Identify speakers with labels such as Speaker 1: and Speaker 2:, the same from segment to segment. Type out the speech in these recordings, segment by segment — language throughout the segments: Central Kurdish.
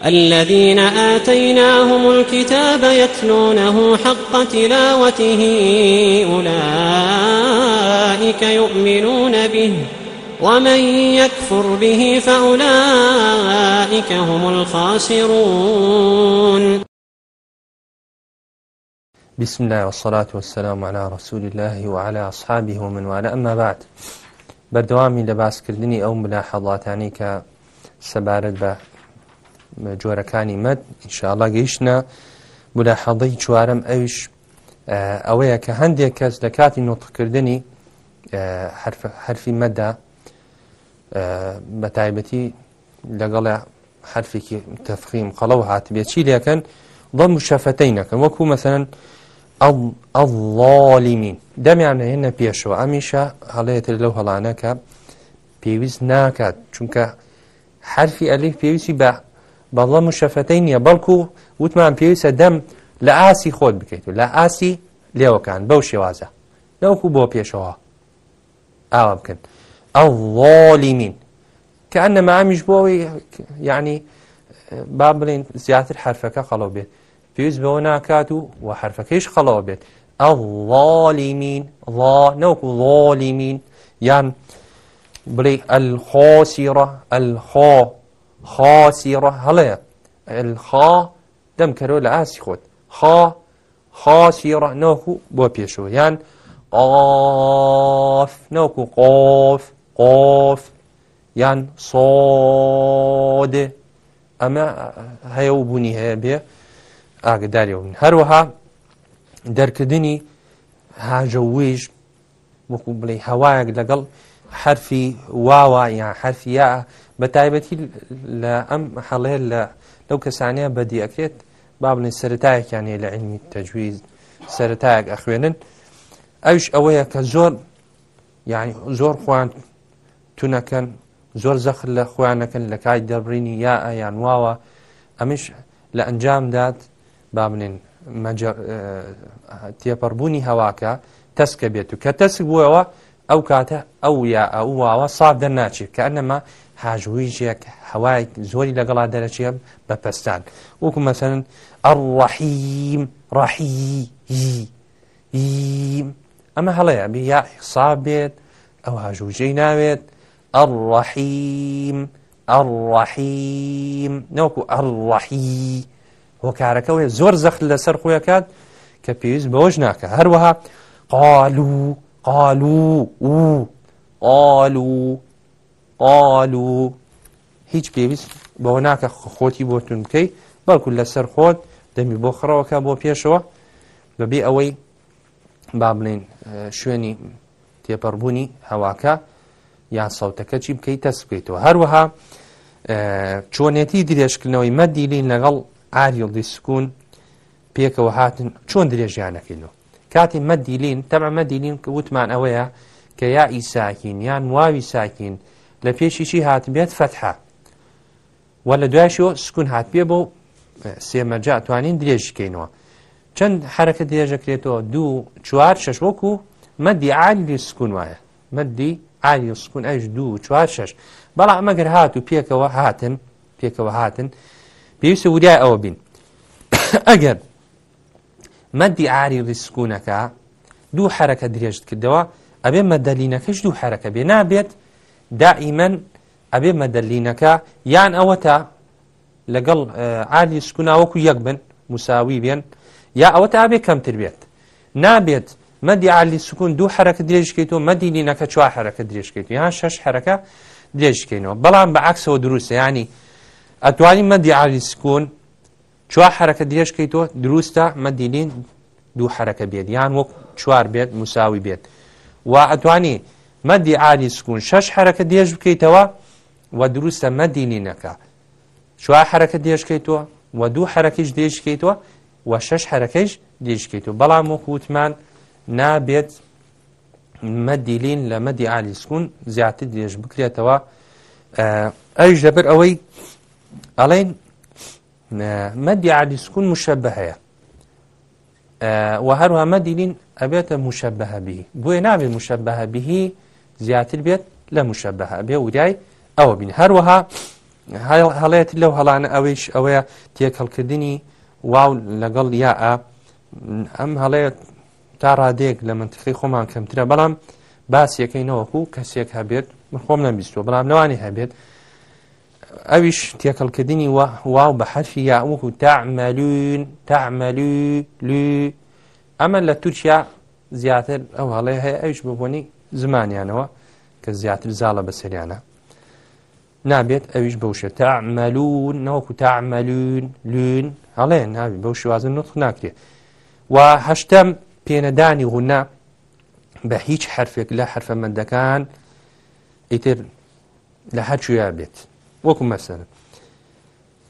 Speaker 1: الذين آتيناهم الكتاب يتلونه حق تلاوته أولئك يؤمنون به ومن يكفر به فأولئك هم الخاسرون بسم الله والصلاة والسلام على رسول الله وعلى أصحابه ومن والاه أما بعد بەردەوامی لە باسکردنی ئەو ملاحەڵاتانی کە سەبارەت بە جۆرەکانی مەد ئینشاءڵا گەیشتە ملاحەڵی چوارم ئەوش ئەوەیە کە هەندێک کەس لە کاتی نۆتکردنی حرفی مەدا بە تایبەتی لەگەڵە حرفێکی تەفخیم قەڵەوە هاتبێت چی لەکەن دڵ مشەفەتەی نەکەن وەکو مەسەن ئەڵڵالیمین دەمیان هێنە پێشەوە ئەمیشە هەڵەیەتر لەو هەڵانەکە پێویست ناکات چونکە حرفی ئەلیف پێویستی بە بەڵە مشەفەتەی نییە بەڵکو وتمان پێویستە دەم لە ئاسی خۆت بکەیت و لە ئاسی لێوەکان بەو شێوازە لەوکو بۆ پێشەوە ئاوا بکەن ئەو وڵیمین کە ئەن نەمامیش بۆەوەی یعنی با بڵین زیاتر حرفەکە خەڵەو بێت پێویست بەوە ناکات و و حرفەکەیش خەڵەوە بێت ئەو وڵیمین نەوکو وڵیمین یان بڵێ ئەلخۆسیڕە ئەلخۆ خاسیڕە هەڵەیە خا دەمکەرۆ لە ئاسی خۆت خا خاسیڕە ناوکو بۆ پێشەوە یان قاف ناوکو قۆف قۆف یان سۆدێ ئەمە هەیە و بوونی هەیە بێ ئاگداریەوە هەروەها دەرکردنی هاژەویش وەکو بڵێ هەوایەک لەگەڵ حرفی واوە یان حرفیا بە تایبەتی لە ئەم حەڵێ لە لەو کەسانەیە بەدیەکرێت بابنی سەتایەکیان لە علمی تەجویز سەتایەک ئەخوێنن ئەوش ئەوەیە کە زۆر یعنی زۆر خوان تونەکەن زۆر زەخر لە خوانەکەن لە کای دەبرینی یا ئەیان واوە ئەمیش لە ئەنجامدات با منین تێپەڕبوونی هەواکە تەسکە بێت و کە تەسک بووەوە ئەو کاتە ئەو یا ئەو واوە ساف دەرناچێت کە ئەنەما هاژوویژێک هەوای زۆری لەگەڵا دەرەچێم بە پستان وەکو مەسەرن ئەڕحیم ڕحی ئەمە هەڵەیە بی یا حساب بێت ئەو هاژووژەی ناوێت ئەڕحیم ئەڕحیم نەوەکو ئەڕحی هۆکارەکەوێ زۆر زەخت لەسەر خۆیەکات کە پێویست بەوەش ناکە هەروەها قالو قالو و قالو قالوا هیچ پێویست بەوە ناکە خۆتی بۆتون بکەی بەڵکل لەسەر خۆت دەمی بۆ خڕەوەکە بۆ پێشەوە بەبێ ئەوەی با بڵێن شوێنی تێپەڕبوونی هەواکە یان ساوتەکە چی بکەیت تەس بکەیتەوە هەروەها چۆنێتی درێژکردنەوەی مەدیلین لەگەڵ ئاریڵدی سکوون پێکەوە هاتن چۆن درێژیانەکەینەوە کاتی مەدیلین تەمە مەدیلین کە وتمان ئەوەیە کە یا ئیساکین یان واوی ساکین لە پێشیشی هاتبێت فتحە و لە دوایشەوە سکون هاتبێ بۆ سێمەجا توانین درێژکەینەوە چەند حرەکە درێژەکرێتەوە دوو چوار شەشوەک و مەدی عالی سکون وایە مەدی عالی سکون ئەش دوو چوار شش بەڵام ئەمەگەر هات و پێکەوە هاتن پێکەوە هاتن پێویستە وریای ئەوە بین ئەگەر مەدی عاری ڕسکونەکە دوو حرەکە درێژت کردەوە ئەبێ مەدەلینەکەش دوو حرەکە بێ نابێت دائیمەن ئەبێ مەدەلینەکە یان ئەوە تا لەگەڵ عالی سکوناوەکو یەک بن مساوی بێن یا ئەوە تا ئابێ کەمتر بێت نابێت مەدی عالی سکون دوو حرەکە درێژکەیت و مەدیلینەکە چوار حرەکە درێژکەیت یان شش حرەکە درێژکەینەوە بەڵام بە عکسەوە دروستە ینی ئەتوانی مەدی عالی سکون چوار حرەکە درێژکەیتەوە دروستە مەدیلین دوو حرەکە بێت یان وەک چوار بێت مساوی بێت و ئەتوانی مەدی عالی سکون شەش حرەکە دێژ بکەیتەوە و دروستە مەدینینەکە شووا حرەکە دێشکەیتەوە و دوو حرەکەش دێشکەیتەوە و شەش حرەکەش دێشکەیتەوە بەڵام و قووتمان نابێت مەدیلین لە مەدی عالی سکون زیاتر دێژ بکرێتەوە ئەوش دەبەر ئەوەی ئەڵێن مەدی عالی سکون مشەبە هەیە وهروها مدين أبيت مشبه به بوي نابي مشبه به زیاتر بێت لە مشەبەها بێ وریای ئەوە بین هەروەها هەڵێت لەو هەڵانە ئەوەیش ئەوەیە تێکەڵکردنی واو لەگەڵ یا ئەم هەڵەیە تا ڕادێک لە منتخی خۆمان کەمترە بەڵام باسیەکەینەوەکو کەسێک هەبێت خۆم نەبیستەوە بەڵام نەوانی هەبێت ئەویش تێکەڵکردنی واو بە حرفی یاوەکو تاعمەلون تاعمەلو ئەمە لە تورکیا زیاتر ئەو هەڵێ هەیە ئەوش ببوونی زمانیانەوە کە زیاتر زاڵە بەسەریانە نابێت ئەویش بەوشە تاعمەلون نەوەکو تاعمەلون لون هەڵێ ناوی بەو شوازن نوتخ ناکرێت و هەشتەم پێنەدانی غونا بە هیچ حرفێک لە حرفەمەندەکان ئیتر لە هەرچویا بێت وەکو مەسەرن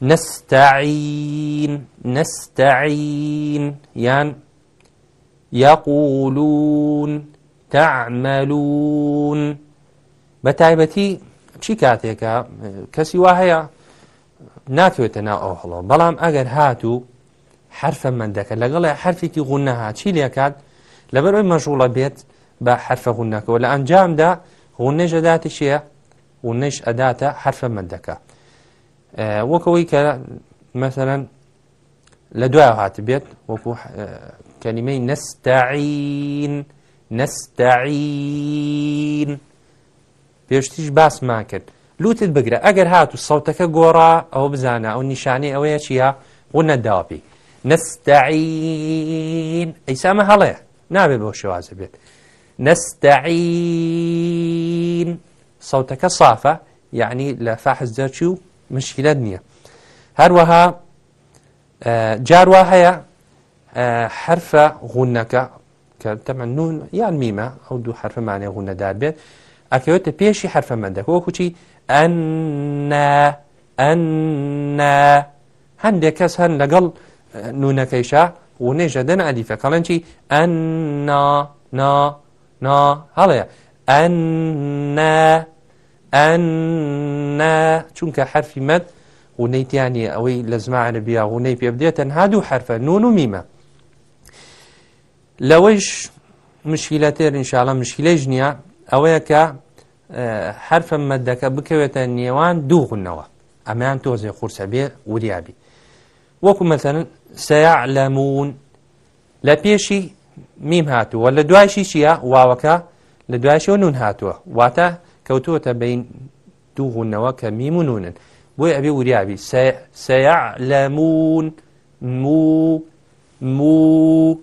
Speaker 1: نستعين نستعين يعني يقولون تعملون بە تایبەتی چی کاتێکە کەسی وا هەیە ناتوێتە ناو ئەو هەڵەوە بەڵام ئەگەر هاتوو حرفە مندەکە لەگەڵی حرفێکی غونەها چی لێکات لەبەر ئەوی مەژوڵە بێت بە حرفە غونەکەەوە لە ئەنجامدا غونەژ ئەداتی شیە ونەش ئەداتە حرفە مندەکە وەکەوەی کە مەسەرەن لە دوای هات بێت وەکو کەلیمەی نستعین نستعین پێشتیش باسمان کرد لوتت بگرە ئەگەر هات و سەوتەکە گۆڕا ئەو بزانە ئەو نیشانەی ئەوەیە چیە ڕوونە داپی نستعین ئەیسامە هەڵەیە نابێت بۆ شێوازە بێت نستعین سەوتەکە صافە یعنی لە فاحز دەرچی و مشکلت نییە هەروەها جاروا هەیە حرفە غونەکە کە تەمە نون یان میمە ئەو دوو حرفەمانێ ڕوونەدار بێت ئەکەوێتە پێشی حرفەمەندەکە وە کوچی ئەنا ئەنا هەندێک کەس هەن لەگەڵ نونەکەیشا و نێژەدەن ئەلیفە کەڵەنجی ئەنا نا نا هەڵەیە ئەنا ئەنا چونکە حرفی مەد ونەیتیانی ئەوەی لە زمانە بیا ونەی پێ بدێتەن هادوو حرفە نون و میمە لەوەیش مشکیلە تێر انشاالە مشکلەی ژنیە ئەوەیە کە حرفە مەدەکە بکەوێتە نێوان دوو غونەوە ئەمەیان تۆزێ قورسە بێ وریابی وەکو مەسەن سەعلەمون لە پێشی میم هاتووە لە دوایشی چییە واوەکە لە دوایشەوە نون هاتووە واتە کەوتووەتە بین دوو غونەوە کە میم و نونن بۆی ئەبێ وریابی سەعلەمون مو مو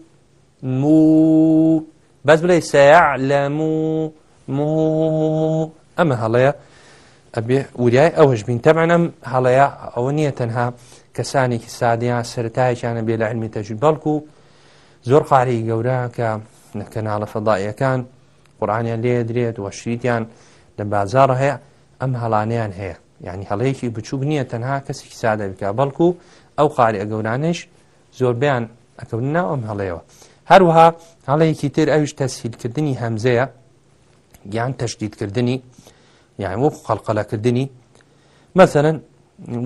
Speaker 1: مو بس بلي سيعلموا مو أما هلا ئەبێ وریای ئەوەش بین تەمانم هەڵەیە ئەوە نییە تەنها کەسانێکی سادیان سەتایەکیانە بێ لە علمی تەژی بەڵکو زۆر قاری گەورە کە نەکەناڵە فەداائیەکان قڕانیان لێ درێت وەشریتیان لە بازار هەیە ئەم هەڵانیان هەیە یعنی هەڵەیەکی بچوب نییە تەنها کەسێکی سادە بکە بەڵکو ئەو قاری ئەگەورانش زۆربیان ئەکەوننا ئەم هەڵەیەوە هەروها هەڵەیەکی تر ئەوش تەسهیلکردنی هەمزەیە گیان تەشدیدکردنی یان وەکو خەڵقەلەکردنی مەسەرەن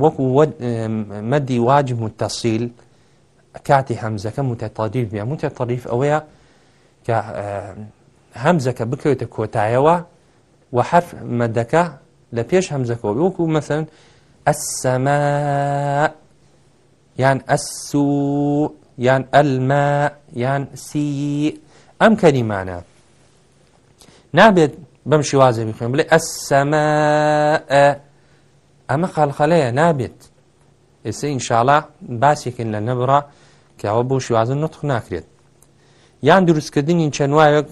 Speaker 1: وەکو مەدی واجب و تەسییل کاتی هەمزەکە متتەطادیف بیا متتەطریف ئەوەیە کە هەمزەکە بکەوێتە کۆتایەوە و حرف مەدەکە لە پێش هەمزەکەەوە وەکو مەسەرن ئەسەما یان ئەسوو یان ئەلما یان سی ئەم کەریمانە نابێت بەم شیوازە بخوێن بڵێ ئەسەمە ئەمە خەلخەلەیە نابێت ئێستا ئینشاڵا باسێکن لە نەبڕا کەەوە بۆ شیوازن نوتخ ناکرێت یان دروستکردنی چەندواوێک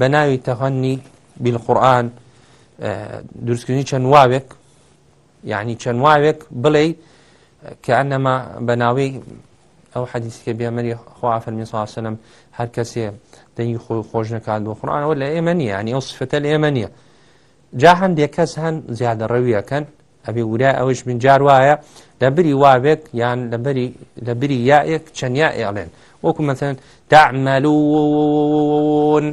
Speaker 1: بە ناوی تەخەنی بیلقورآن دروستکردنی چەندواوێک یعنی چەندواوێک بڵێ کە ئەنەما بە ناوی ئەو حەدیسکە بێمەری خوافەرمی ساسەلم هەر کەسێ دەنگی خۆی خۆش نەکات بۆ خوڕانەوە لە ئێمە نیە ینی ئەو سفتە لە ئێمە نییە جا هەندێک کەس هەن زیادە ڕەویەکەن ئەبێ ورای ئەوش من جار وایە لە بری وابێک یان لە بری یائێک چەنیا ئێڵێن وەکو مەسەن تعملون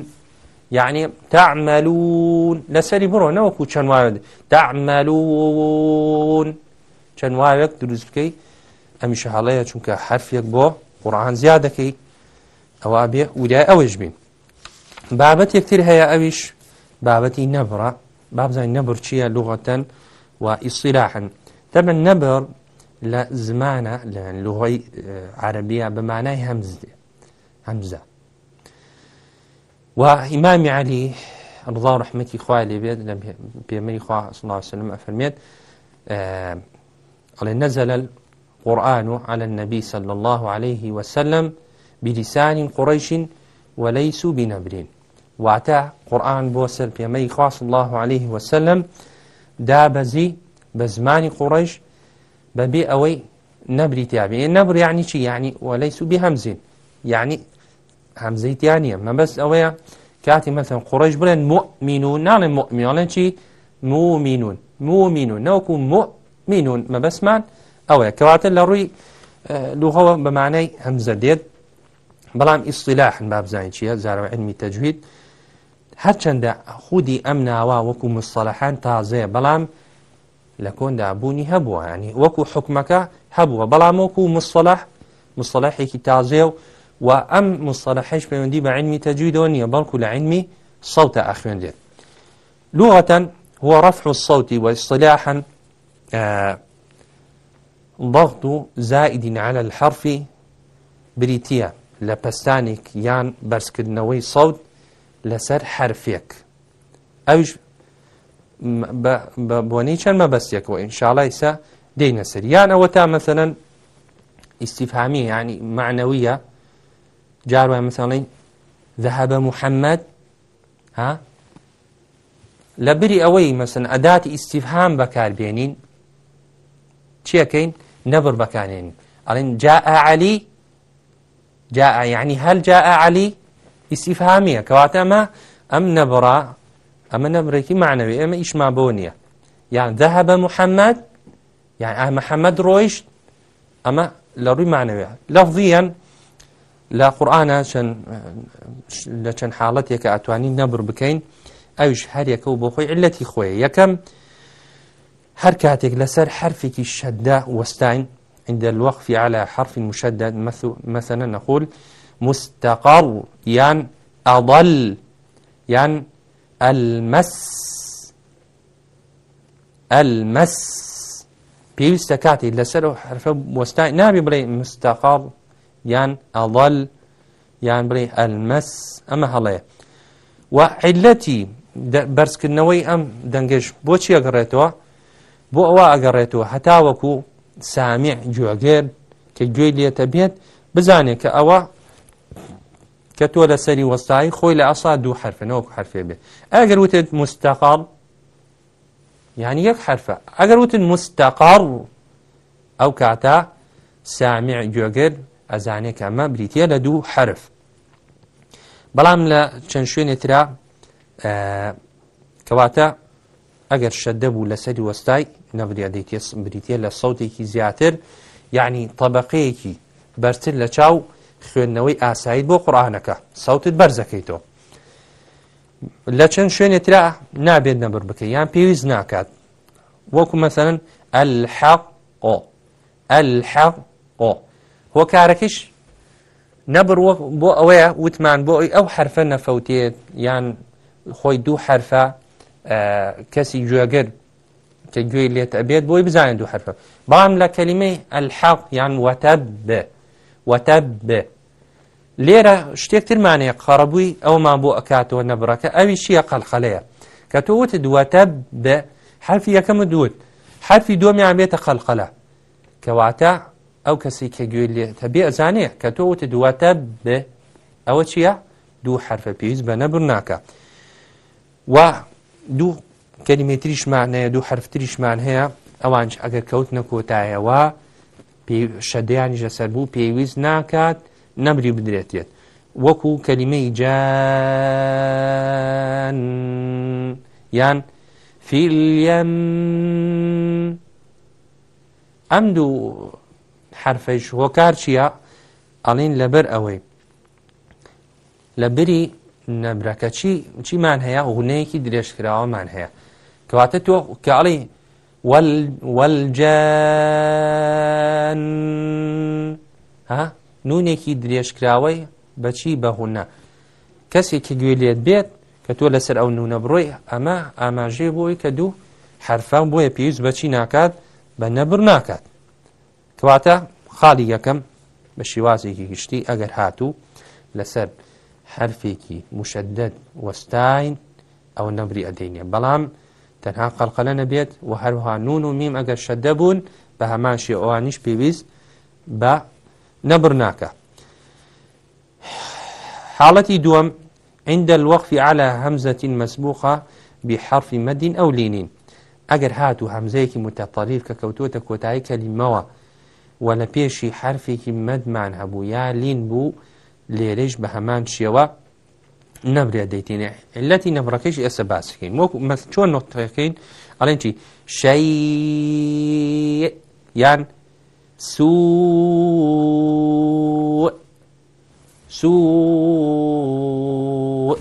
Speaker 1: یعنی تعملون لەسەری بڕۆ نەوەکو چەند وایە تعملون چەند وایەک دروست بکەی ئەمیشە هەڵەیە چونکە حرفێک بۆ قڕان زیادەکەی ئەوە بێ وودای ئەوەش بین بابەت یەکتر هەیە ئەویش بابەتی نەبڕە بابزای نەبڕ چییە لغەتەن و ئیسیراحن تەبن نەبڕ لە زمانە لە لغی عربیە بەمانای هەمزدێ هەمزە و ئیمامی علی ڕضا ڕحمەتی خوای لێ بێت لە پێمەری خوا سڵاوسلم ئەفەرمێت ئەڵێ نەزەلە قرآن على النبي صلى الله عليه وسلم بلسان قريش وليسوا بنبر واتا قرآن بوسر بيمي خاص الله عليه وسلم دابزي بزمان قريش ببي أوي نبري تابعي نبر يعني شي يعني وليسوا بهمز يعني همزي تانية ما بس أوي كاتي مثلا قريش بلن مؤمنون نعلم مؤمنون شي مؤمنون مؤمنون نوكو مؤمنون ما بس مان ئەوەیە کەواتە لە ڕووی لوغەوە بەمانەی هەمزە دێت بەڵام ئیسیلاحن بابزانانی چیە زارەوە ئەنمی تەجوید هەرچەندە خودی ئەم ناوا وەکو مستەلەحان تازەیە بەڵام لە کۆندا بوونی هەبووە ینی وەکو حکمەکە هەبووە بەڵام وەکو مستەلح مستەلحێکی تازێ و و ئەم مستەلحش پەیوەندی بە عینمی تەجویدەوە نیە بەڵکو لە عینمی صوتە ئەخوێندێت لغەن هو رفع الصوت واصطلاحا آه ضغط زائد على الحرف بريتيا لبستانك يان برسكدنوي صوت لسر حرفك اوش بۆنەی چەند مەبەستێکەوە ئینشاڵایسا دێنە سریان ئەوە تا مەسەن ئیسیفامی ینی معنەویە جاروان مەساڵی ذهبە محەممەد ها لە بری ئەوەی مەسن ئەداتی ئیسیفهام بەکاربێنین چیەکەین نەبر بەکانین ئەڵین جا علی جا یعنی هەل جا علی ئیسیفهامیە کەواتە ئەمە ئەم نەبڕ ئەمە نەبرێکی معنەوی ئێمە ئیشما بۆ نییە یان دەهە بە محەممەد یان ئەمەحەممەد ڕۆیشت ئەمە لە ڕووی معنەوەە لەفزیەن لە قورآانە لە چەند حاڵەتێکە ئەتوانی نەبر بکەین ئەوش هەریەکە و بۆ خۆی علەتی خۆی یەکەم هەر کاتێک لەسەر حرفێکی شەددا وەستاین عند الوقف على حرف مشدد مثلا نقول مستقر يان أضل يان المس المس بيوستە کاتی لەسەر و حرفە وەستای نابی بڵێ مستەقاڵ یان ئەڵل یان بڵێ ئەلمەس ئەمە هەڵەیە و عیلەتی بەرزکردنەوەی ئەم دەنگش بۆچی ئەگەڕێتەوە بۆ ئەوە ئەگەڕێتەوە هەتاوەکو سامی جوێگەر کە گوێی لێتە بێت بزانێت کە ئەوە کە تۆ لە سەری وەستایی خۆی لە ئاسا دوو حرفنەوەکو حرفێ بێت ئەگەر وتت مستەقام یعنی یەک حرفە ئەگەر وتن مستەقار و ئەو کاتە سامیع گوێگر ئەزانێک ئەمە بریتە لە دوو حرف بەڵام لە چەند شوێنێترا کەواتە ئەگەر شەدە بوو لەسەری وەستای نەڤیا دەیتێ بریتە لە سەوتێکی زیاتر یعنی طبقەیەکی بەرتر لە چاو خوێندنەوەی ئاسایید بۆ قڕانەکە سەوتت بەرزەکەیتەوە لە چەند شوێنێترا نابێت نەبەر بکەی یان پێویست ناکات وەکو مەسەن الحق ئۆ الحق ئۆ هۆکارەکەش نەبر بۆ ئەوەیە وتمان بۆ ئەو حرفە نەفەوتێت یان خۆی دوو حرفە کەسی جوێگر کە گوێی لێت ئەبێت بۆی بزانین دوو حرفە بام لە کەلیمەی ئەلحەق یان وەتە بێ وەتە بێ لێرە شتێکترمانەیە قەڕەبووی ئەومان بۆ ئەکاتەوە نەبڕەکە ئەوی شیە قەلخەلەیە کە تۆ وت دووەتە بێ حرفی یەکەم دووت حرفی دۆمیان بێتە خەلقەلە کەواتە ئەو کەسی کە گوێ لێتە بێ ئەزانێ کە تۆ وت دووەتە بێ ئەوە چییە؟ دوو حرفە پێویست بە نەبر ناکە و دوو کەلیمێتریشمان هەیە دوو حرفتریشمان هەیە ئەوانش ئەگەر کەوت نەکۆتایەوە شەدەیانی ژەسەر بوو پێویست ناکات نەمری بدرێتێت وەکو کەلیمەی جان یان فیلەن ئەم دوو حرفەش هۆکار چییە؟ ئەڵین لەبەر ئەوەی لە بری نەبرەکە چی چیمان هەیە غونەیەکی درێژکراوەمان هەیە کەواتە تۆ کەڵی وەجان ها نونێکی درێژکراوەی بەچی بەهونە کەسێکی گوێ لێت بێت کە تۆ لەسەر ئەو نونە بڕۆی ئەمە ئاماژێ بۆی کە دوو حرفان بۆیە پێویست بەچی ناکات بە نەبر ناکات کەواتە خاڵی یەکەم بە شیوازێکی گشتی ئەگەر هاتوو لەسەر حرفێکی مشدد وەستاین ئەو نەبری ئەدەینێ بەڵام تەنها قەلقەلە نەبێت و هەروها نون و میم ئەگەر شەدە بوون بە هەماشی ئەوانیش پێویست بە نەبر ناکە حاڵەتی دووەم عند الوقف على همزة مسبوقة بحرف مد أو لين ئەگەر هات و هەمزەیەکی متتەطەریف کە کەوتوتە کۆتایی کەلیمەوە و لە پێشی حرفێکی مدمان هەبوو یا لین بوو لێرەش بە هەمان شێوە نەبرێ دەیتینێ علەتی نەبڕەکەیش ئێستا باسکەین وەکو چۆن نۆتەکەین ئەڵێن چی شەی یان سو سو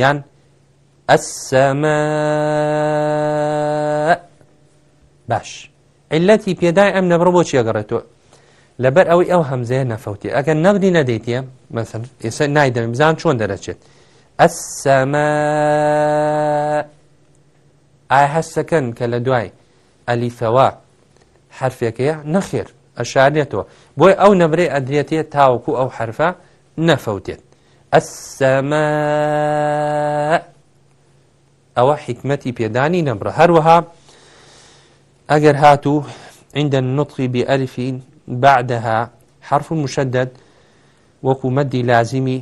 Speaker 1: یان ئەسەمە باش علەتی پێدای ئەم نەبڕە بۆ چیەگەڕێتەوە لەبەر ئەوەی ئەو هەمزەیە نەفەوتی ئەگەر نەبدی نەدەیتە ئێستا نایدەم بزان چۆن دەرەچێت ئەسەمە ئایا هەستەکەن کە لە دوای ئەلیفەوە حرفێکەیە نەخێر ئەشارێتەوە بۆی ئەو نەبرێ ئەدرێتێت تاوەکو ئەو حرفە نەفەوتێت ئەسەمە ئەوە حکمەتی پێدانی نەبرە هەروەها ئەگەر هاتوو عند النطق بألف بعدها حرف مشدد وەکو مەدی لازیمی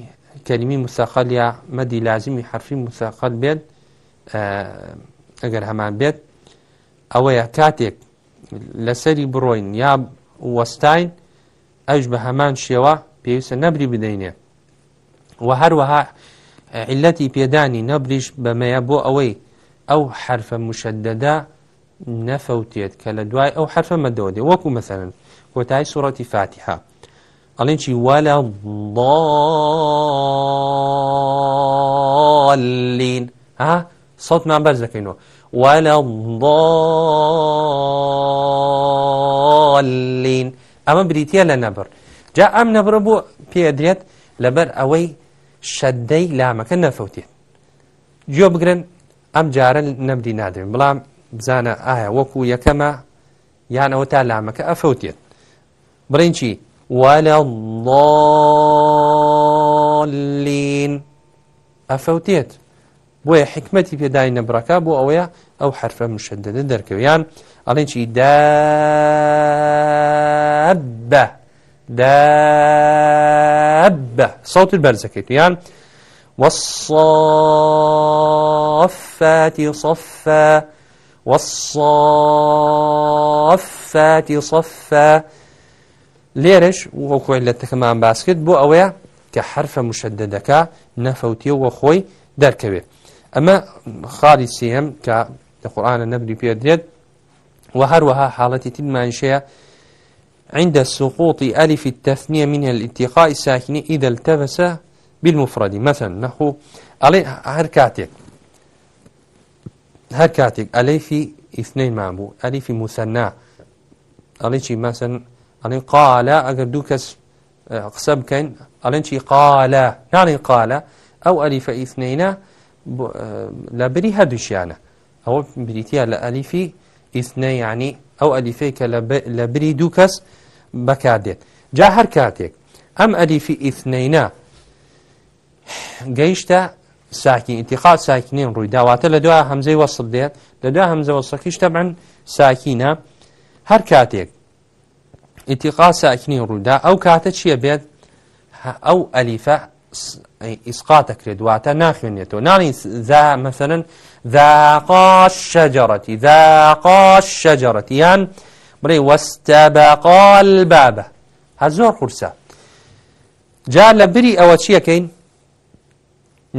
Speaker 1: کەلیمی مسەقل یا مەدی لازیمی حرفی مسەقل بێت ئەگەر هەمان بێت ئەوەیە کاتێک لەسەری بڕۆین یا وەستاین ئەش بە هەمان شێوە پێویستە نەبری بدەینێ و هەروەها علەتی پێدانی نەبریش بەمەیە بۆ ئەوەی ئەو حرفە مشددەدا نەفەوتێت کە لە دوای ئەو حرفە مەدەوە دێ وەکو مەسەرن کۆتای سوڕەتی فاتحا ئەڵێن چی وەلا ڵین ها سەڵتمان بەرز دەکەینەوە وەلا ڵین ئەمە بریتە لە نەبڕ جا ئەم نەبڕە بۆ پێدرێت لەبەر ئەوەی شەدەی لامەکە نەفەوتێت گوێ بگرن ئەم جارە نەبدی نادرێن بڵام بزانە ئایا وەکو یەکەمە یانەوە تا لامەکە ئەفەوتێت بڵین چی وەلە لین ئەفەوتێت بۆیە حکمەتی پێدای نەبڕەکە بۆ ئەوەیە ئەو حرفە مشددە دەرکەویان ئەڵێن چی دابە دابە سەوتر بەرزەکەیت یان وەصفەتی صفە وەصفەتی صفە لێرش وەخۆی لە تەکەمان باس کرد بۆ ئەوەیە کە حرفە مشەدەدەکە نەفەوتیە وە خۆی دەرکەوێت ئەمە خاڵی سم کە لە قورآانە نەبری پێ دێت و هەروەها حاڵەتی ترمانشەیە عند سقوط ألف التثنية من الاتقاء الساكن إذا التبس بالمفرد مثلا نحو علي هركاتك هركاتك أليف اثنين معبو أليف مثنى أليف مثلا ئەڵێ قالە ئەگەر دوو کەس قسە بکەین ئەڵێن چی قالە ناڵی قالە ئەو ئەلیفە ئیثنینە لە بری هەردووشیانە ئەوە بریتە لە ئەلیفی ئیثنە یعنی ئەو ئەلیفەی کە لە بری دوو کەس بەکاتێت جا هەر کاتێک ئەم ئەلیفی ئیثنینە گەیشتە ساکی انتقاد ساکنین ڕووی داواتە لە دوای هەمزەی وەسڵ دێت لە دوای هەمزە وەسەکیش تەبعن ساکینە هەر کاتێک ئیتیقا ساکنی ڕوودا ئەو کاتە چییە بێت ئەو ئەلیفە ئیسقاتە کرێت دواتە ناخوێنێتەوە نانی مەسەرن ذاقاش شەجارەتی ذاقاش شەجارەتیان بڕێ وەستەبقال بابە هە زۆر قورسە جا لە بری ئەوە چیەکەین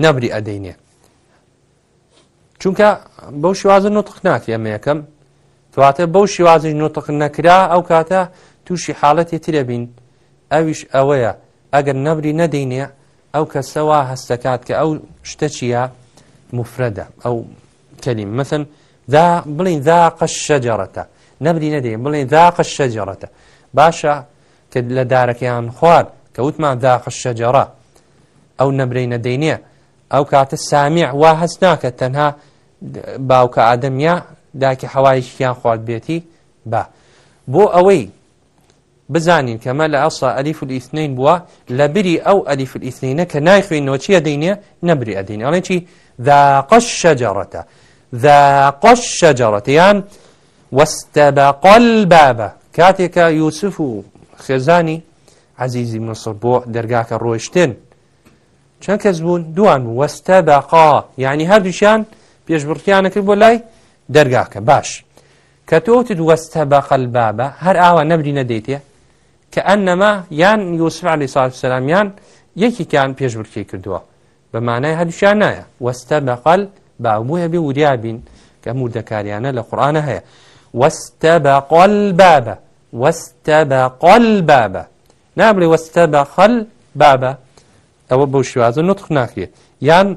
Speaker 1: نەبری ئەدەینێ چونکە بەو شوازن نوتق ناکرێ ئەمە یەکەم دواتە بەو شوازی نوتق نەکرا ئەو کاتە تووشی حاڵەتی ترە بین ئەویش ئەوەیە ئەگەر نەبری نەدەینێ ئەو کەسەوا هەستەکات کە ئەو شتە چیە مفرەدە ئەو کەلیم مثل بڵین داقش شەجارەتە نەبری نەدەین بڵین داقش شەجارەتە باشە کە لە دارەکەیان خوارد کە وتمان داقش شەجارە ئەو نەبرەی نەدەینێ ئەو کاتە سامیع وا هەست ناکە تەنها باوکە ئادەمیا داکی هەوایشیان خوارد بێتی با بۆ ئەوەی بزانین کەمە لە ئەسا ئەلیف ئیسنین بووە لە بری ئەو ئەلیف ئیسنینە کە نایخوێنەوە چی ئەدەینێ نەبری ئەدەین ئەڵێ چی ذاقش شەجارەتە ذاقش شەجارەتیان وەستەبەقل بابە کاتێکە یوسف و خێزانی عزیزی منسر بۆ دەرگاکە ڕۆیشتن چەند کەس بوون دوان وەستەبەقا یعنی هەردووشیان پێشبڕکیانەکرد بۆ لای دەرگاکە باش کە تۆتت وەستە بە قەلبابە هەر ئاوا نەبری نەدەیتێ کە ئەنەما یان یوسف علی ساڵ سلامیان یەکیان پێش بکەی کردووە بەمانای هەدووشیان نایە وەستە بەقل باوبووە بێ وریابین کە موردەکاریانە لە قورآانە هەیە وەستە بەقل بابە وەستە بەقل بابە نابڵێ وەستە بەخەل بابە ئەوە بەو شوازە نطخ ناکرێت یان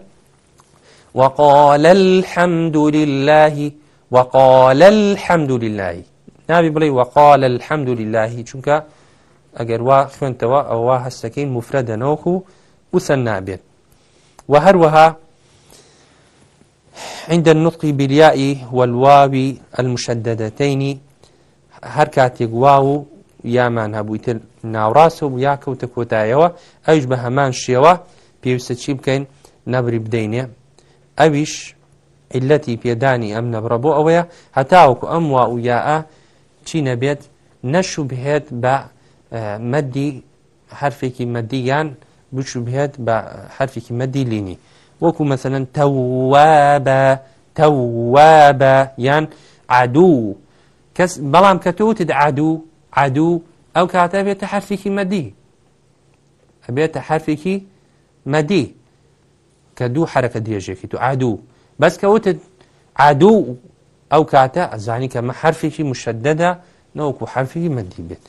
Speaker 1: وقال الحمد لله وقال الحمد لله نابي بڵێ وقال الحمد لله چونکە ئەگەر وا خوێنتەوە ئەوە هەستەکەی مفرە دەنەوەخ و وسەن نابێت و هەروەها عند النطق بالياء والواو المشددتين هەر کاتێک واو و یامان هەبوویتر ناوڕاستە و یا کەوتە کۆتایەوە ئەوش بە هەمان شێوە پێویستە چی بکەین نەبری بدەینێ ئەویش عیلەتی پێدانی ئەم نەبڕە بۆ ئەوەیە هەتاوەکو ئەم وا و یاە چی نەبێت نەشوو بهێت بە مەدی حرفێکی مەدییان بچوو بهێت بە حرفێکی مەدی لینی وەکو مەسەن تەوابە تەوابە یان عادوو کەس بەڵام کە تووتت عادوو عادوو ئەو کاتە بێتە حرفێکی مەدی ئەبێتە حرفێکی مەدی کە دوو حرەکە درێژێکی تو عادوو بەس کەوتت عادوو ئەو کاتە ئەزانی کەمە حرفێکی مشەدەدا نەوەکو حرفێکی مەدی بێت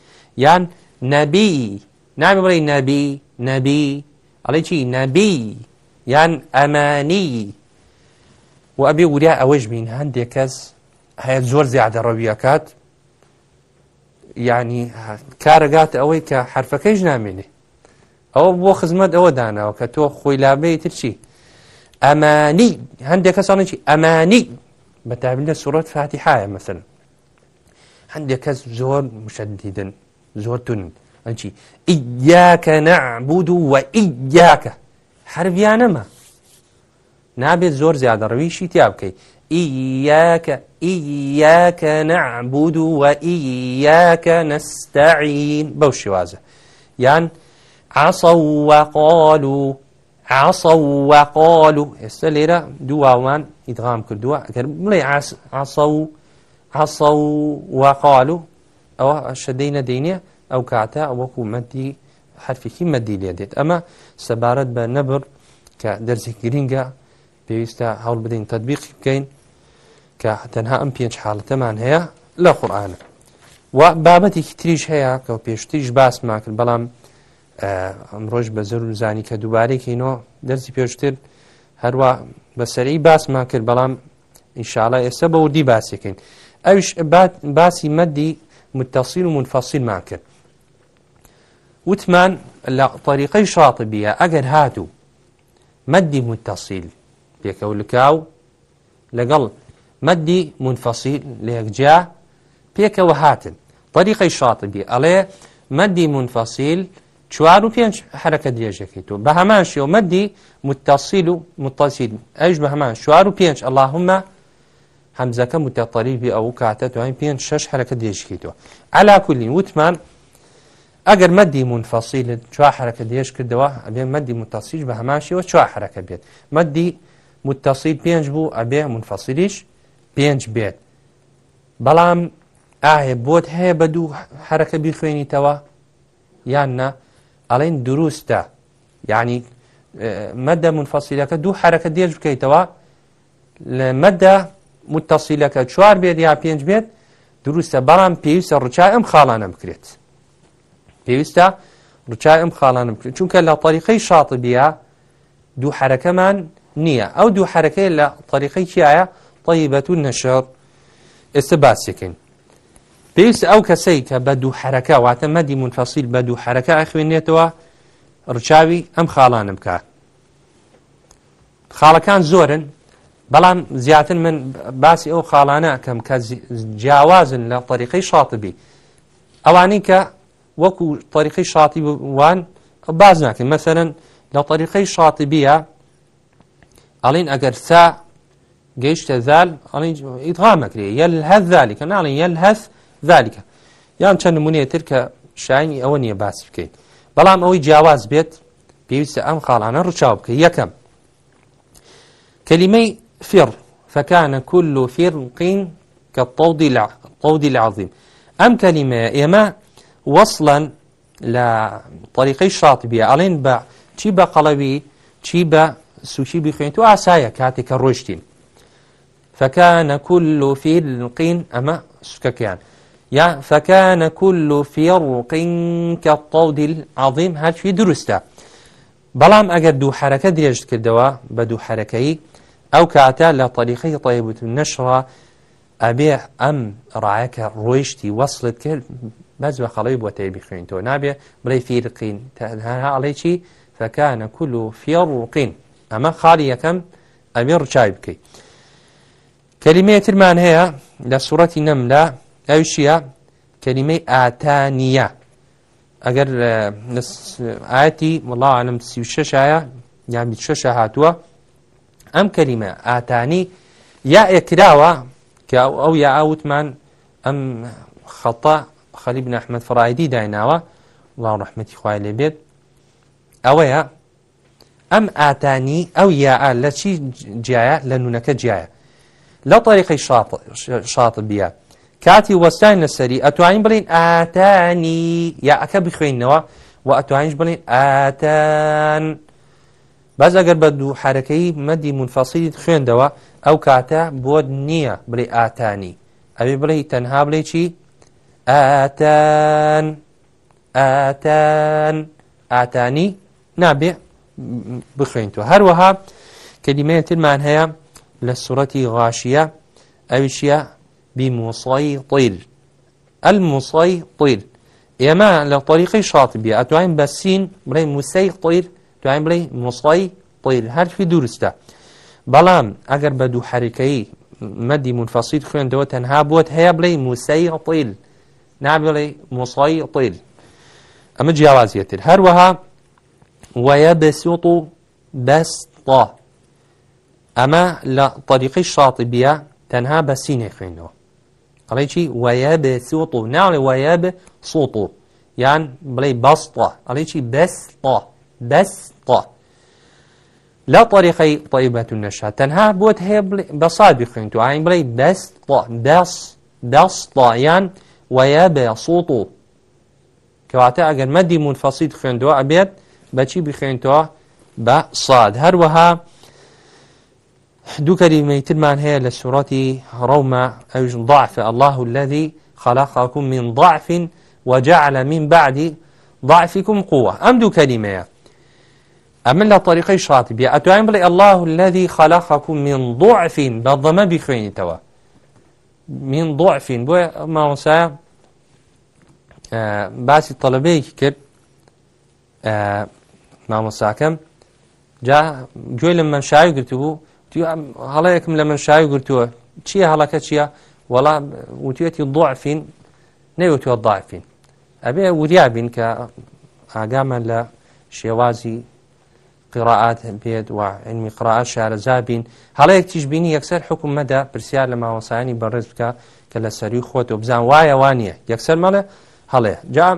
Speaker 1: یان نبی نامی بڵی نبی نبی ئەڵێ چی نبی یان ئەمانی و ئەبێ وریا ئەوەش بین هەندێک کەس هەیە زۆر زیادە ڕەویەکات یعنی کارەگات ئەوەی کە حرفەکەیش نامێنێ ئەوە بۆ خزمەت ئەوە داناوە کە تۆ خۆی لابێ ترچی ئەمانی هەندێک کەسانێکی ئەمانی بەتابین لە سوورەت فاتیحایە مەسن هەندێک کەس زۆر مشەدیدن زۆر تون ئەچی ئیدیاکە نەبوود و وە ئیدیاکە هەرویان نەما نابێت زۆر زیادە ڕویشی تیا بکەیت ئییاکە ئییاکە نەبوود و وە ئییاکە نەستەعین بەو شێوازە یان عسەوەقال و عسەوەقال و ئێستا لێرە دوواوان ئیدغام کردووە ئەگەر بڵێ عسە و عسە وقال و ئەوە شەدەی نەدەینێ ئەو کاتە وەکو مەدی حرفێکی مەدی لێ دێت ئەمە سەبارەت بە نەبڕ کە دەرزی گرینگە پێویستە هەوڵ بدەین تدبیقی بکەین کە تەنها ئەم پێنج حاڵەتەمان هەیە لە قورآانە و بابەتێکی تریش هەیە کە پێشتریش باسمان کرد بەڵام ئەمڕۆژ بە زەر زانی کە دووبارێکینەوە دەرسی پێشتر هەروە بەسەری باسمان کرد بەڵام ئینشاالە ئێستا بە وردی باسیەکەین ئەوش باسی مەدی متصل و منفەسیلمان کرد وتمان لە طریقەی شاطبیە ئەگەر هاتوو مەدی متصل پێکەولکاو لەگەڵ مەدی منفەسیل لە یەکجا پێکەوە هاتن طریقەی شاطبی ئەڵێ مەدی منفەسیل چوار و پێنج حرەکە درێژەکەیت و بە هەمان شێوە مەدی متصل و متصیل ئەوش بە هەمان شوار و پێنج ئەللهمە هەمزەکە متەتەلیبی ئەو کاتە دوای پێ شش حرەکە دێشکیتەوە ئەلا کولین وتمان ئەگەر مەدی منفەسیلت چوا حرەکە دێش کردەوە ئەبێ مەدی متەسیش بە هەماشیەوە چوا حرەکە بێت مەدی متەسیل پێنج بوو ئەبێ منفەسیلیش پێنج بێت بەڵام ئاهێ بۆت هەیە بە دوو حرەکە بیخوێنیتەوە یاننا ئەڵێن دروستە یعنی مەدە منفەسیلەکە دوو حرەکە دێش بکەیتەوە لە مەدە متتەسیلەکە چوار بێت یا پێنج بێت دروستە بەڵام پێویستە ڕچای ئەم خاڵانە بکرێت پێویستە ڕچای ئەم خاڵانە بکرێت چونکە لە طریقەی شاتبیە دوو حرەکەمان نییە ئەو دوو حرەکەی لە طریقەی چیایە طیبەت و نەشەڕ ئێستا باسیەکەین پێویست ئەو کەسەی کە بە دوو حرەکە واتە مەدی منفەسیل بە دوو حرەکە ئەخوێنێتەوە ڕچاوی ئەم خاڵانە بکات خاڵەکان زۆرن بەڵام زیاتر من باسی ئەو خاڵانە کەم کە جیاوازن لە طریقی شاتبی ئەوانی کە وەکو طریقی شاتی وان باز ناکەین مەسەرەن لە طریقی شاتبیە ئەڵین ئەگەر سا گەیشتە زال ئیدغامەکرێ یل هەز ذلكکە ناڵین یل هەس ذلكکە یان چەند نمونێتتر کە شانی ئەوە نییە باسی بکەین بەڵام ئەوەی جیاواز بێت پێویستە ئەم خاڵانە ڕوچاو بکە یەکەم کەلیمەی فر فكان كل فرق كالطود العظيم أم كلمة إما وصلا لطريقي الشاطبية ألين بە چی بە قەڵەوی چی بە سوشی بخوێنیت و ئاسایە کاتێککە ڕۆشتین فەکانە کول و فیلقین ئەمە سوکەکەیان یا فەکانە کول و فێڕقین کە قودیل عظیم هەرچی دروستە بەڵام ئەگەر دوو حرەکە درێژت کردەوە بە دوو حرەکەی ئەو کاتە لە طریقەی طیبوت نەشڕە ئەبێ ئەم ڕایەکە ڕۆیشتی وەصلت کرد بەز بە خەڵی بۆ تێبی خوێنتەوە نابێ بڵێ فیرقین تەنها ئەڵێکی فەکانە کول و فێڕوقین ئەمە خاڵی یەکەم ئەبێ ڕچای بکەیت کەلیمەترمان هەیە لە سوەتی نەملا ئەو چیە کەلیمەی ئاتانیە ئەگەر ئاەتی وڵاعاالم سی شەشایە یان شەشە هاتووە ئەم کەریمە ئاتانی یا ئێکراوە کە ئەو یا ئاوتمان ئەم خەتا خەلی بنەحمد فڕایدی دایناوە وڵاو ڕحمەتی خوای لێ بێت ئەوەیە ئەم ئاتانی ئەو یا لە چی جیایە لە نونەکە جیایە لە طریقی شاط بیە کاتی وەستان لەسەری ئەتوانین بڵین ئاتانی یا ئەەکە بخوێنەوە و ئەتوانیش بڵین ئاتان باز ئەگەر بە دوو حرەکەی مەدی منفەسییت خوێندەوە ئەو کاتە بۆت نییە بڵێ ئاتانی ئەوێ بڵێ تەنها بڵێ چی ئاتان ئاتان ئاتانی نابێ بخوێنیتەوە هەروەها کەلیمەیە ترمان هەیە لە سوەتی غاشیە ئەویشیە بیموسڵی طیل الموسڵی طیل ئێمە لە طریقی شاتبیە ئەتوانین بە سین بڵێ موسەی طیر دوای بڵێ مۆسڵایی طیل هەرفی دوورستە بەڵام ئەگەر بە دوو حرکەی مەدی منفەسییت خوێندەوە تەنها بۆت هەیە بڵێ موسایی طیل نابڵێ مۆسڵایی طیل ئەمە جیاوازیەتر هەروەها وەیە بەسووت و بەستڵ ئەمە لە طریقی شاطبیە تەنها بە سینێ خوێندەوە ئەڵێکی وەیە بەسووت و ناڵێ وەیە بە سووت و یان بڵێ بەستڵ ئەڵێکی بەستڵ بەستقا لە طریقی طیبەت و نەشا تەنها بۆت هەیە بەسادی خوێن تو ئاین بڵێ بەستقا دەست دەستڵیان وەیە بەسووت و کەواتە ئەگەر مەدی منفەسیید خوێندەوە ئەبێت بەچی بخوێنتەوە بە ساد هەروەها دوو كلميتمان هي لسورة روما أوج ضعف الله الذي خلقكم من ضعف وجعل من بعد ضعفكم قوة أم دو كلمة ئەمە لە طریقی شاتبی ئەتوانین بڵێ ئەله الذي خلقكم من ضعف بەڵدەمە بخوێنیتەوە من ضعفین بۆ ماوەسا باسی طلبەیەکی کرد مامۆساکەم جا گوێ لە منشایی گرتبوو هەڵەیەکم لە منشایی گرتووە چییە هەڵەکە چییە وەڵا وتێتی ضعفین نەیوتوە ضعفین ئەبێ وریابین کە ئاگامە لە شێوازی قراعات بێت و علمی قراعات شارەزا بین هەڵەیەک تیش بینی یەکسەر حکم مەدا پرسیار لە ماوەسایانی بەڕێز بکە کە لە سەری خۆت و بزان وایە وانە یەکسەر مەڵە هەڵێ جا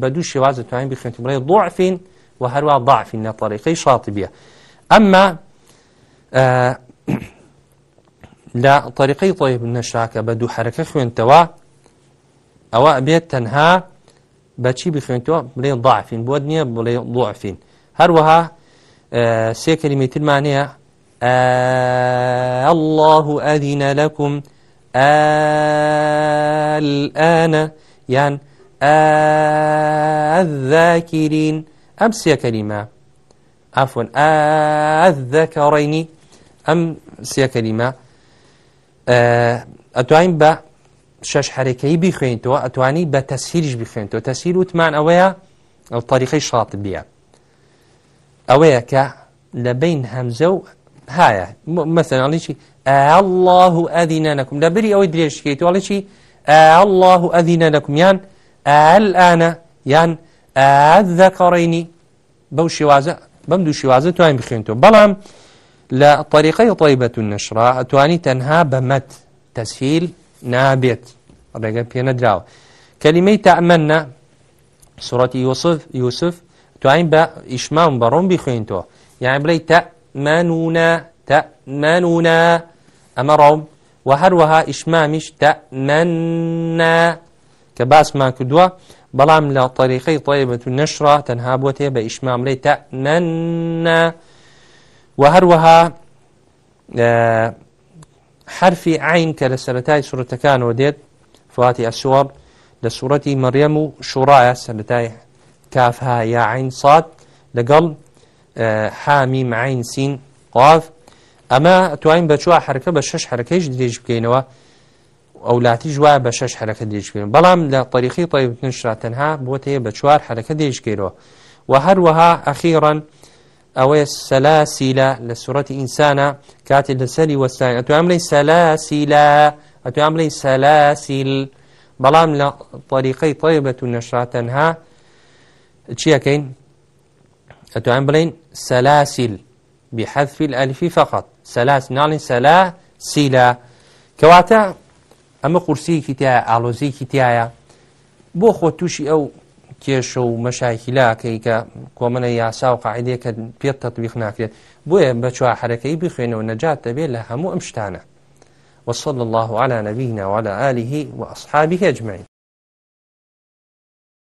Speaker 1: بە دوو شێوازە توانین بخێنی بڵێ ضعفین و هەروە ضعفین نە طریقەی شاطبیە ئەمما لە طریقەی طیب نەشاکە بە دوو حرەکە خوێنتەوە ئەوە بێت تەنها بەچی بخوێنتەوە بڵێ ضعفین بۆ نییە بڵێ ضعفین هەروەها سێ کەلیمەی ترمانەیە الله ئەدینە لەکم ئەلئانە یان ئەذاکیرین ئەم سێ کەلیمە ئافۆن ئەذەکەڕینی ئەم سێ کەلیمە ئەتوانین بە شش حرەکەی بخوێنیتەوە ئەتوانی بە تەسیریش بخوێنیتەوە تەسیر وتمان ئەوەیە ئەو تاریخی شاطبیە ئەوەیە کە لە بین هەمزە و هایە مەسەناڵیی الله ئەدینە نەکم لە بری ئەوەی درێژکەیت وڵێکی الله ئەدینە نەکمیان ئەلئانە یان ئەذەکەڕینی بەو شێوازە بەم دوو شێوازە توان بخوێنتەوە بەڵام لە طریقی طیبەت و نەشرا ئەتوانی تەنها بەمەت تەسهیل نابێت ڕێگە پێ نەدراوە کەلیمەی تەمەە سوڕەتی یوسف یوسف توانین بە ئیشمان بە ڕۆم بیخوێنتەوە یان بڵی تەمەونە تەمەونە ئەمە ڕۆم و هەروەها ئیشمامیش تەمەە کە باسمان کردووە بەڵام لە طریقەی طیبەت و نەشرا تەنها بۆ تێ بە ئیشمام لەی تەمەە و هەروەها حرفی عین کە لە سەتای سوورەتەکانەوە دێت فواتی ئەسوار لە سوورەتی مەڕێم و شوڕایە سەتای کافها یاعین ساد لەگەڵ حامی معین سین قاف ئەمە توانین بەچوە حرکە بە شش حرکەیش درێژ بکەینەوە ئەولاتی ژوایە بە شش حرەکە دێشکردن بەڵام لە طریقی طیبکن شراتەنها بۆتەیە بە چوار حرەکە دێشکەیرەوە و هەروەها ئەخیڕەن ئەوەیە سەلاسیلا لە سوەتی ئینسانە کاتی لەسەری وەستان ئەتوام لی سەلاسیلا ئەتوام لی سەلاسیل بەڵام لە طریقەی طیبەت و نەشاتەنها چیەکەین ئەتوان بڵین سەلاسیل بحذف الألف فقط سلاس ناڵین سەلا سیلا کەواتە ئەمە قورسیەکی تایە ئالۆزیەکی تایە بۆ خۆ تووشی ئەو کێشە و مەشاکیلاکەی کە کۆمەە یاسا و قاعدەیە کە پێت تەطبیق ناکرێت بۆیە بە چوا حرەکەی بخوێنەوە نەجات دەبێت لە هەموو ئەم شتانە وصلى الله على نبينا وعلى آله وأصحابه أجمعين